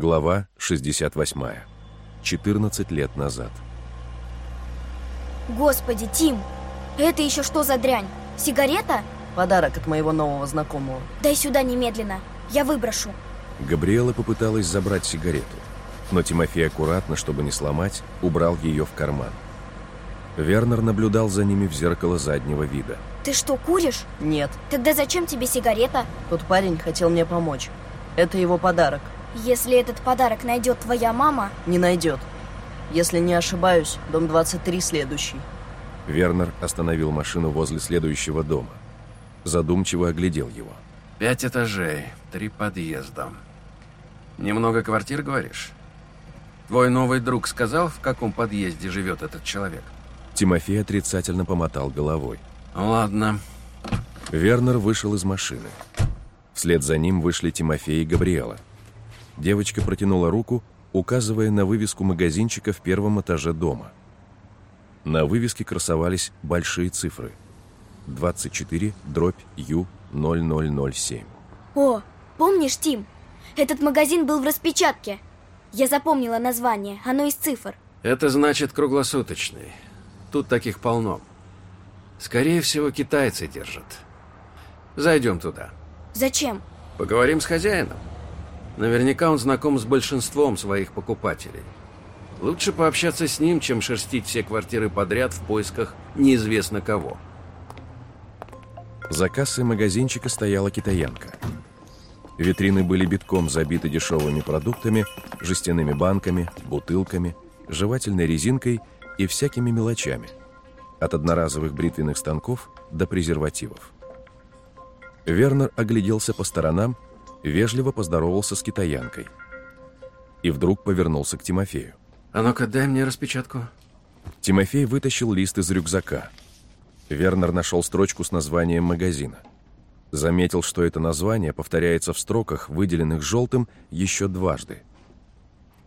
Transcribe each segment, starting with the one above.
Глава 68. 14 лет назад. Господи, Тим, это еще что за дрянь? Сигарета? Подарок от моего нового знакомого. Дай сюда немедленно, я выброшу. Габриэла попыталась забрать сигарету, но Тимофей аккуратно, чтобы не сломать, убрал ее в карман. Вернер наблюдал за ними в зеркало заднего вида. Ты что, куришь? Нет, Тогда зачем тебе сигарета? тот парень хотел мне помочь. Это его подарок. Если этот подарок найдет твоя мама, Не найдет. Если не ошибаюсь, дом 23 следующий. Вернер остановил машину возле следующего дома. Задумчиво оглядел его. Пять этажей, три подъезда. Немного квартир, говоришь? Твой новый друг сказал, в каком подъезде живет этот человек? Тимофей отрицательно помотал головой. Ладно. Вернер вышел из машины. Вслед за ним вышли Тимофей и Габриэла. Девочка протянула руку, указывая на вывеску магазинчика в первом этаже дома. На вывеске красовались большие цифры. 24 дробь Ю 0007. О, помнишь, Тим? Этот магазин был в распечатке. Я запомнила название, оно из цифр. Это значит круглосуточный. Тут таких полно. Скорее всего, китайцы держат. Зайдем туда. Зачем? Поговорим с хозяином. Наверняка он знаком с большинством своих покупателей. Лучше пообщаться с ним, чем шерстить все квартиры подряд в поисках неизвестно кого. За кассой магазинчика стояла китаянка. Витрины были битком забиты дешевыми продуктами, жестяными банками, бутылками, жевательной резинкой и всякими мелочами. От одноразовых бритвенных станков до презервативов. Вернер огляделся по сторонам, вежливо поздоровался с китаянкой. И вдруг повернулся к Тимофею. А ну-ка, дай мне распечатку. Тимофей вытащил лист из рюкзака. Вернер нашел строчку с названием магазина. Заметил, что это название повторяется в строках, выделенных желтым, еще дважды.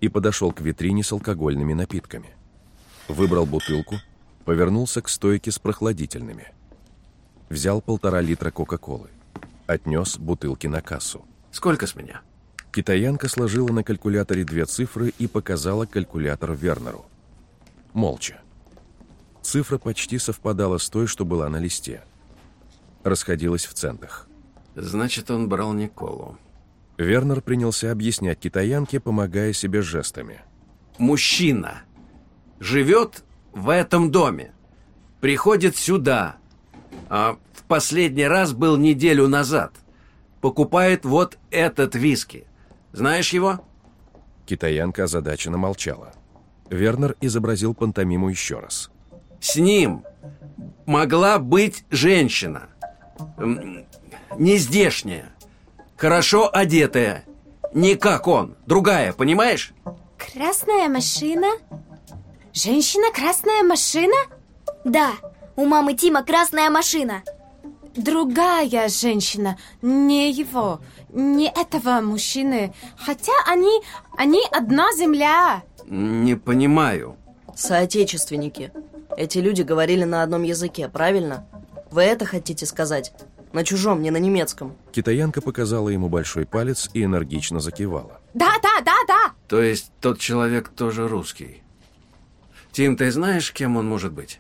И подошел к витрине с алкогольными напитками. Выбрал бутылку, повернулся к стойке с прохладительными. Взял полтора литра Кока-Колы. Отнес бутылки на кассу. Сколько с меня? Китаянка сложила на калькуляторе две цифры и показала калькулятор Вернеру. Молча. Цифра почти совпадала с той, что была на листе. Расходилась в центах. Значит, он брал Николу. Вернер принялся объяснять китаянке, помогая себе жестами. Мужчина живет в этом доме, приходит сюда, а в последний раз был неделю назад. Покупает вот этот виски. Знаешь его? Китаянка озадаченно молчала. Вернер изобразил пантомиму еще раз. С ним могла быть женщина. М, Не здешняя. Хорошо одетая. Не как он. Другая, понимаешь? Красная машина? Женщина, красная машина? Да, у мамы Тима красная машина. Другая женщина, не его, не этого мужчины. Хотя они, они одна земля. Не понимаю. Соотечественники. Эти люди говорили на одном языке, правильно? Вы это хотите сказать? На чужом, не на немецком. Китаянка показала ему большой палец и энергично закивала. Да, да, да, да. То есть тот человек тоже русский. Тим, ты знаешь, кем он может быть?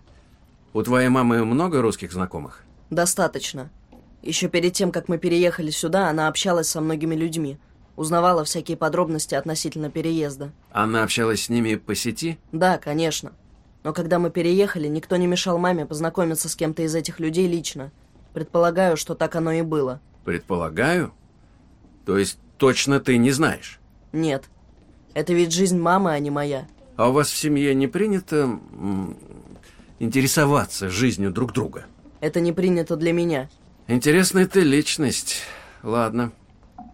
У твоей мамы много русских знакомых? Достаточно. Еще перед тем, как мы переехали сюда, она общалась со многими людьми. Узнавала всякие подробности относительно переезда. Она общалась с ними по сети? Да, конечно. Но когда мы переехали, никто не мешал маме познакомиться с кем-то из этих людей лично. Предполагаю, что так оно и было. Предполагаю. То есть точно ты не знаешь? Нет. Это ведь жизнь мамы, а не моя. А у вас в семье не принято интересоваться жизнью друг друга? Это не принято для меня. Интересная ты личность. Ладно.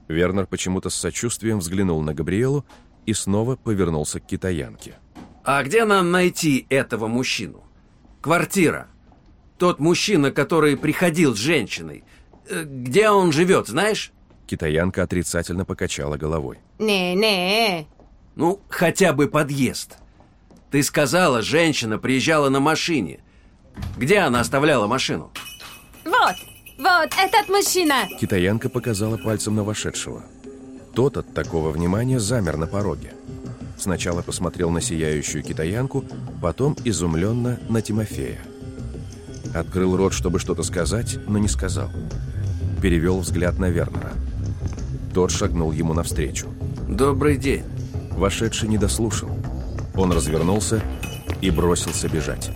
Вернер почему-то с сочувствием взглянул на Габриэлу и снова повернулся к китаянке. А где нам найти этого мужчину? Квартира. Тот мужчина, который приходил с женщиной. Э, Где он живет, знаешь? Китаянка отрицательно покачала головой. Не, не. Ну, хотя бы подъезд. Ты сказала, женщина приезжала на машине. Где она оставляла машину? Вот, вот, этот мужчина. Китаянка показала пальцем на вошедшего. Тот от такого внимания замер на пороге. Сначала посмотрел на сияющую китаянку, потом изумленно на Тимофея. Открыл рот, чтобы что-то сказать, но не сказал. Перевел взгляд на Вернера. Тот шагнул ему навстречу. Добрый день. Вошедший не дослушал. Он развернулся и бросился бежать.